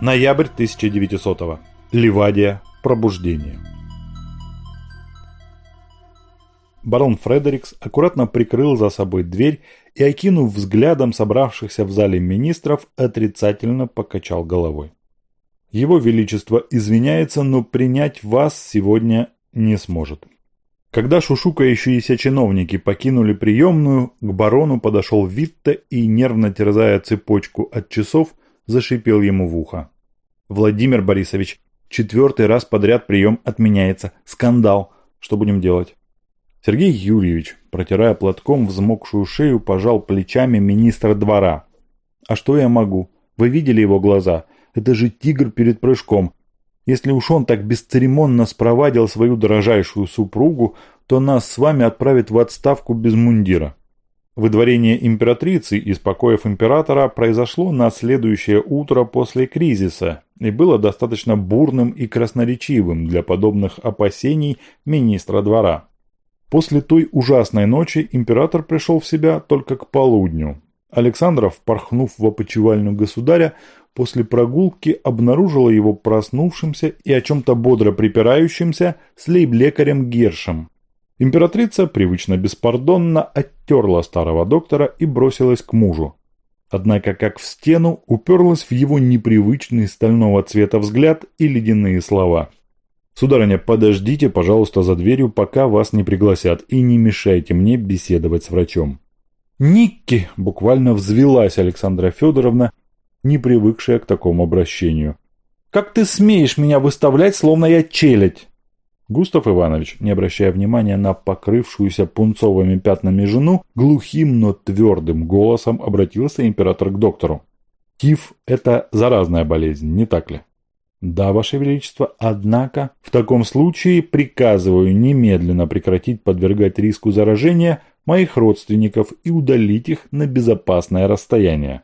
Ноябрь 1900 -го. Ливадия. Пробуждение. Барон Фредерикс аккуратно прикрыл за собой дверь и, окинув взглядом собравшихся в зале министров, отрицательно покачал головой. Его Величество извиняется, но принять вас сегодня не сможет. Когда шушукающиеся чиновники покинули приемную, к барону подошел Витте и, нервно терзая цепочку от часов, зашипел ему в ухо. «Владимир Борисович, четвертый раз подряд прием отменяется. Скандал. Что будем делать?» Сергей Юрьевич, протирая платком взмокшую шею, пожал плечами министра двора. «А что я могу? Вы видели его глаза? Это же тигр перед прыжком. Если уж он так бесцеремонно спровадил свою дорожайшую супругу, то нас с вами отправит в отставку без мундира». Выдворение императрицы из покоев императора произошло на следующее утро после кризиса и было достаточно бурным и красноречивым для подобных опасений министра двора. После той ужасной ночи император пришел в себя только к полудню. Александров, порхнув в опочивальню государя, после прогулки обнаружила его проснувшимся и о чем-то бодро припирающимся с лейб-лекарем Гершем. Императрица привычно беспардонно оттерла старого доктора и бросилась к мужу. Однако, как в стену, уперлась в его непривычный стального цвета взгляд и ледяные слова – «Сударыня, подождите, пожалуйста, за дверью, пока вас не пригласят, и не мешайте мне беседовать с врачом». «Никки!» – буквально взвелась Александра Федоровна, не привыкшая к такому обращению. «Как ты смеешь меня выставлять, словно я челядь?» Густав Иванович, не обращая внимания на покрывшуюся пунцовыми пятнами жену, глухим, но твердым голосом обратился император к доктору. «Тиф – это заразная болезнь, не так ли?» «Да, Ваше Величество, однако в таком случае приказываю немедленно прекратить подвергать риску заражения моих родственников и удалить их на безопасное расстояние.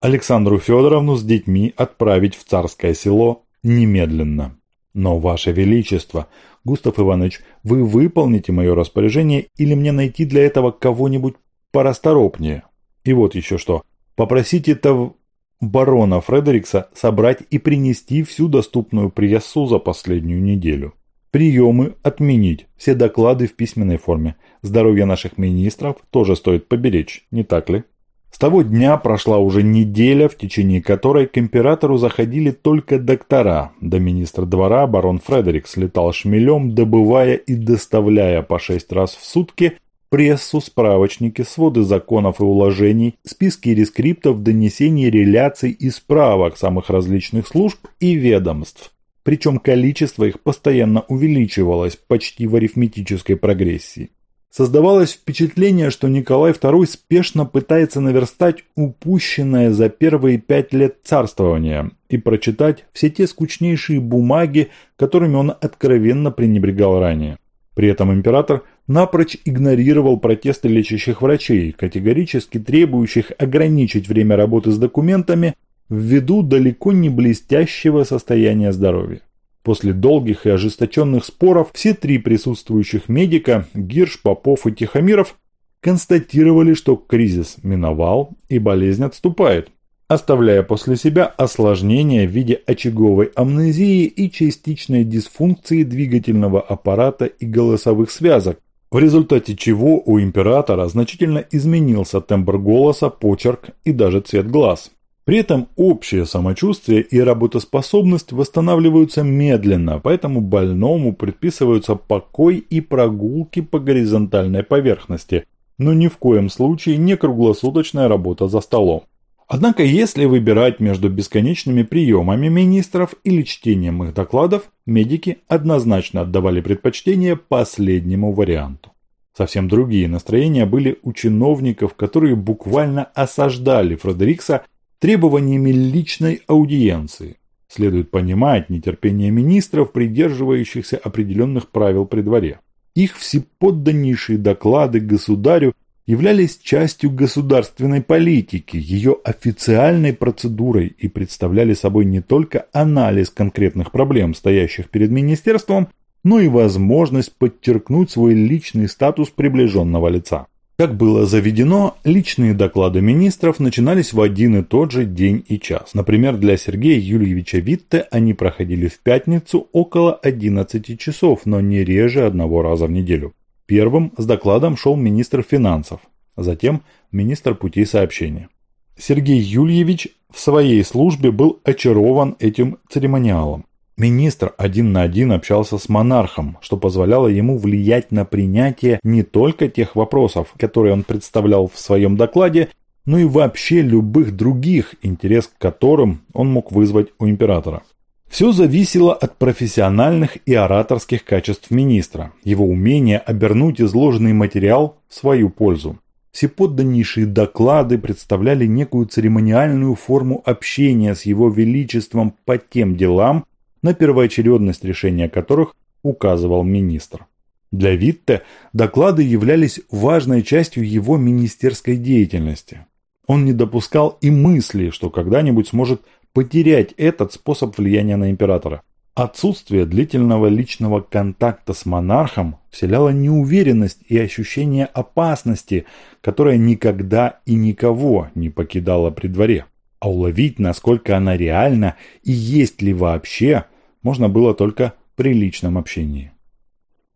Александру Федоровну с детьми отправить в царское село немедленно. Но, Ваше Величество, Густав Иванович, вы выполните мое распоряжение или мне найти для этого кого-нибудь порасторопнее? И вот еще что. Попросите того барона Фредерикса собрать и принести всю доступную прессу за последнюю неделю. Приемы отменить, все доклады в письменной форме. Здоровье наших министров тоже стоит поберечь, не так ли? С того дня прошла уже неделя, в течение которой к императору заходили только доктора. До министра двора барон Фредерикс летал шмелем, добывая и доставляя по шесть раз в сутки прессу, справочники, своды законов и уложений, списки рескриптов, донесений, реляций и справок самых различных служб и ведомств. Причем количество их постоянно увеличивалось почти в арифметической прогрессии. Создавалось впечатление, что Николай II спешно пытается наверстать упущенное за первые пять лет царствования и прочитать все те скучнейшие бумаги, которыми он откровенно пренебрегал ранее. При этом император напрочь игнорировал протесты лечащих врачей, категорически требующих ограничить время работы с документами ввиду далеко не блестящего состояния здоровья. После долгих и ожесточенных споров все три присутствующих медика – Гирш, Попов и Тихомиров – констатировали, что кризис миновал и болезнь отступает, оставляя после себя осложнения в виде очаговой амнезии и частичной дисфункции двигательного аппарата и голосовых связок, в результате чего у императора значительно изменился тембр голоса, почерк и даже цвет глаз. При этом общее самочувствие и работоспособность восстанавливаются медленно, поэтому больному предписываются покой и прогулки по горизонтальной поверхности, но ни в коем случае не круглосуточная работа за столом. Однако, если выбирать между бесконечными приемами министров или чтением их докладов, медики однозначно отдавали предпочтение последнему варианту. Совсем другие настроения были у чиновников, которые буквально осаждали Фредерикса требованиями личной аудиенции. Следует понимать нетерпение министров, придерживающихся определенных правил при дворе. Их всеподданнейшие доклады государю являлись частью государственной политики, ее официальной процедурой и представляли собой не только анализ конкретных проблем, стоящих перед министерством, но и возможность подчеркнуть свой личный статус приближенного лица. Как было заведено, личные доклады министров начинались в один и тот же день и час. Например, для Сергея Юльевича Витте они проходили в пятницу около 11 часов, но не реже одного раза в неделю. Первым с докладом шел министр финансов, затем министр путей сообщения. Сергей Юльевич в своей службе был очарован этим церемониалом. Министр один на один общался с монархом, что позволяло ему влиять на принятие не только тех вопросов, которые он представлял в своем докладе, но и вообще любых других, интерес к которым он мог вызвать у императора. Все зависело от профессиональных и ораторских качеств министра, его умения обернуть изложенный материал в свою пользу. Всеподданнейшие доклады представляли некую церемониальную форму общения с его величеством по тем делам, на первоочередность решения которых указывал министр. Для Витте доклады являлись важной частью его министерской деятельности. Он не допускал и мысли, что когда-нибудь сможет потерять этот способ влияния на императора. Отсутствие длительного личного контакта с монархом вселяло неуверенность и ощущение опасности, которое никогда и никого не покидало при дворе. А уловить, насколько она реальна и есть ли вообще, можно было только при личном общении.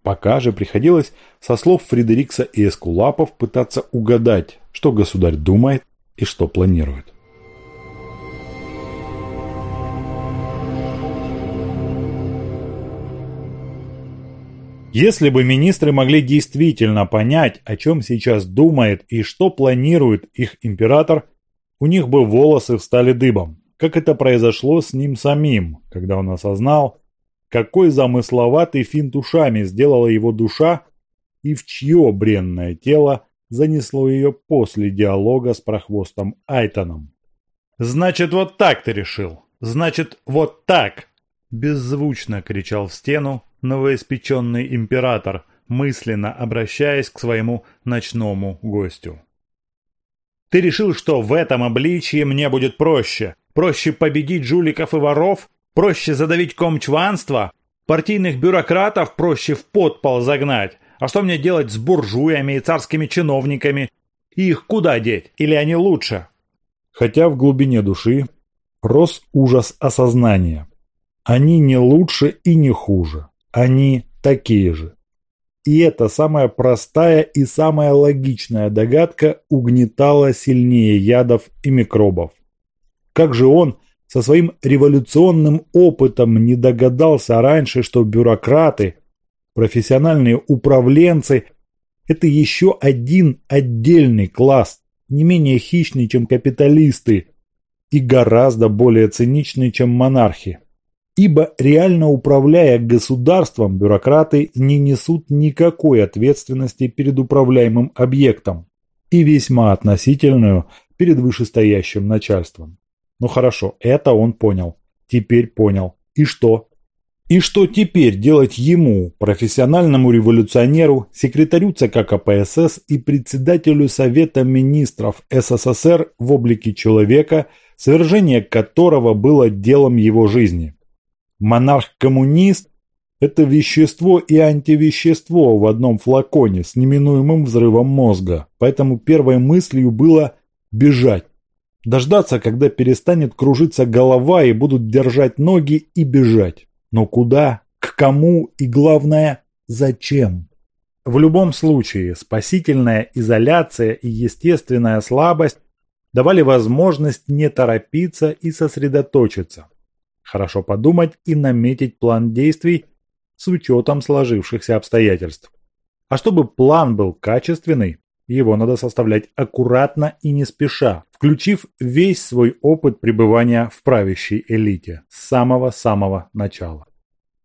Пока же приходилось со слов Фредерикса и Эскулапов пытаться угадать, что государь думает и что планирует. Если бы министры могли действительно понять, о чем сейчас думает и что планирует их император, у них бы волосы встали дыбом как это произошло с ним самим, когда он осознал, какой замысловатый финт ушами сделала его душа и в чье бренное тело занесло ее после диалога с прохвостом Айтоном. «Значит, вот так ты решил! Значит, вот так!» Беззвучно кричал в стену новоиспеченный император, мысленно обращаясь к своему ночному гостю. «Ты решил, что в этом обличье мне будет проще, Проще победить жуликов и воров? Проще задавить комчванство? Партийных бюрократов проще в подпол загнать? А что мне делать с буржуями и царскими чиновниками? Их куда деть? Или они лучше? Хотя в глубине души рос ужас осознания. Они не лучше и не хуже. Они такие же. И эта самая простая и самая логичная догадка угнетала сильнее ядов и микробов. Как же он со своим революционным опытом не догадался раньше, что бюрократы, профессиональные управленцы – это еще один отдельный класс, не менее хищный, чем капиталисты, и гораздо более циничный, чем монархи. Ибо реально управляя государством, бюрократы не несут никакой ответственности перед управляемым объектом и весьма относительную перед вышестоящим начальством. Ну хорошо, это он понял. Теперь понял. И что? И что теперь делать ему, профессиональному революционеру, секретарю ЦК КПСС и председателю Совета министров СССР в облике человека, свержение которого было делом его жизни? Монарх-коммунист – это вещество и антивещество в одном флаконе с неминуемым взрывом мозга, поэтому первой мыслью было бежать. Дождаться, когда перестанет кружиться голова и будут держать ноги и бежать. Но куда, к кому и главное, зачем? В любом случае, спасительная изоляция и естественная слабость давали возможность не торопиться и сосредоточиться. Хорошо подумать и наметить план действий с учетом сложившихся обстоятельств. А чтобы план был качественный, его надо составлять аккуратно и не спеша, включив весь свой опыт пребывания в правящей элите с самого-самого начала.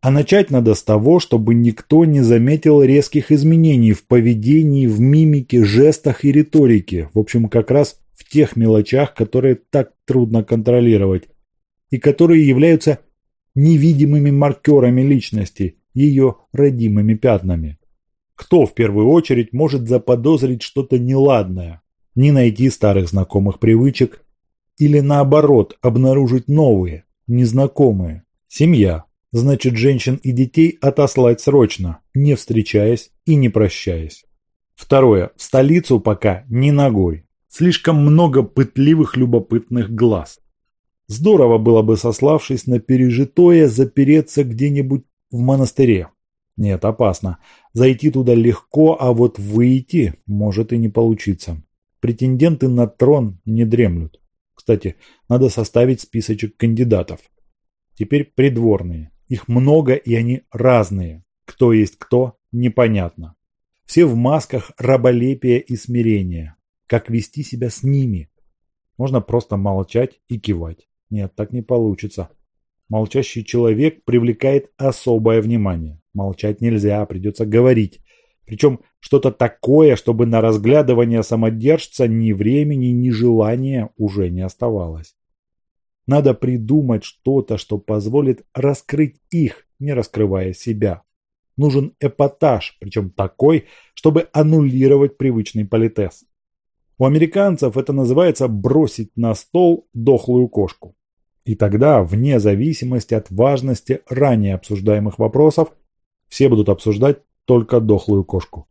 А начать надо с того, чтобы никто не заметил резких изменений в поведении, в мимике, жестах и риторике. В общем, как раз в тех мелочах, которые так трудно контролировать и которые являются невидимыми маркерами личности, ее родимыми пятнами. Кто в первую очередь может заподозрить что-то неладное, не найти старых знакомых привычек или наоборот обнаружить новые, незнакомые? Семья. Значит, женщин и детей отослать срочно, не встречаясь и не прощаясь. Второе. В столицу пока не ногой. Слишком много пытливых любопытных глаз. Здорово было бы, сославшись на пережитое, запереться где-нибудь в монастыре. Нет, опасно. Зайти туда легко, а вот выйти может и не получиться. Претенденты на трон не дремлют. Кстати, надо составить списочек кандидатов. Теперь придворные. Их много и они разные. Кто есть кто, непонятно. Все в масках раболепия и смирения. Как вести себя с ними? Можно просто молчать и кивать. Нет, так не получится. Молчащий человек привлекает особое внимание. Молчать нельзя, придется говорить. Причем что-то такое, чтобы на разглядывание самодержца ни времени, ни желания уже не оставалось. Надо придумать что-то, что позволит раскрыть их, не раскрывая себя. Нужен эпатаж, причем такой, чтобы аннулировать привычный политез. У американцев это называется бросить на стол дохлую кошку. И тогда, вне зависимости от важности ранее обсуждаемых вопросов, все будут обсуждать только дохлую кошку.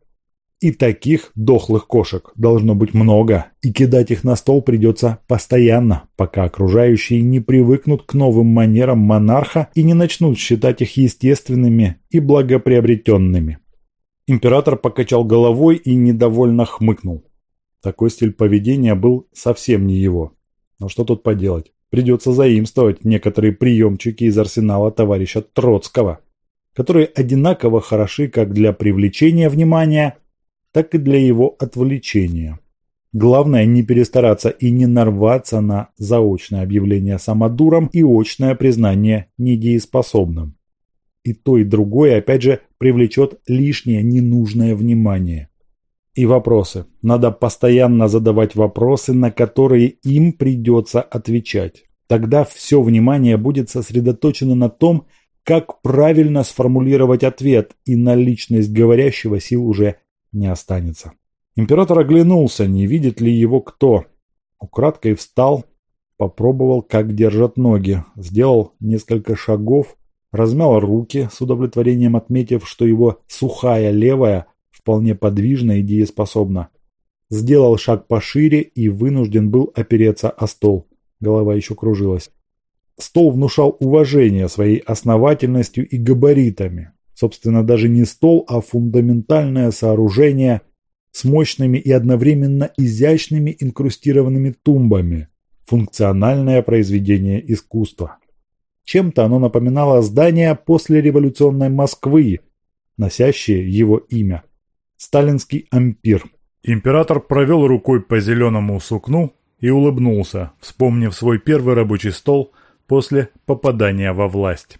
И таких дохлых кошек должно быть много, и кидать их на стол придется постоянно, пока окружающие не привыкнут к новым манерам монарха и не начнут считать их естественными и благоприобретенными. Император покачал головой и недовольно хмыкнул. Такой стиль поведения был совсем не его. Но что тут поделать? Придется заимствовать некоторые приемчики из арсенала товарища Троцкого, которые одинаково хороши как для привлечения внимания, так и для его отвлечения. Главное не перестараться и не нарваться на заочное объявление самодуром и очное признание недееспособным. И то, и другое, опять же, привлечет лишнее ненужное внимание. И вопросы. Надо постоянно задавать вопросы, на которые им придется отвечать. Тогда все внимание будет сосредоточено на том, как правильно сформулировать ответ, и на личность говорящего сил уже не останется. Император оглянулся, не видит ли его кто. Украдкой встал, попробовал, как держат ноги, сделал несколько шагов, размял руки, с удовлетворением отметив, что его сухая левая вполне подвижна и дееспособна. Сделал шаг пошире и вынужден был опереться о стол. Голова еще кружилась. Стол внушал уважение своей основательностью и габаритами. Собственно, даже не стол, а фундаментальное сооружение с мощными и одновременно изящными инкрустированными тумбами. Функциональное произведение искусства. Чем-то оно напоминало здание послереволюционной Москвы, носящее его имя. Сталинский ампир. Император провел рукой по зеленому сукну и улыбнулся, вспомнив свой первый рабочий стол после попадания во власть.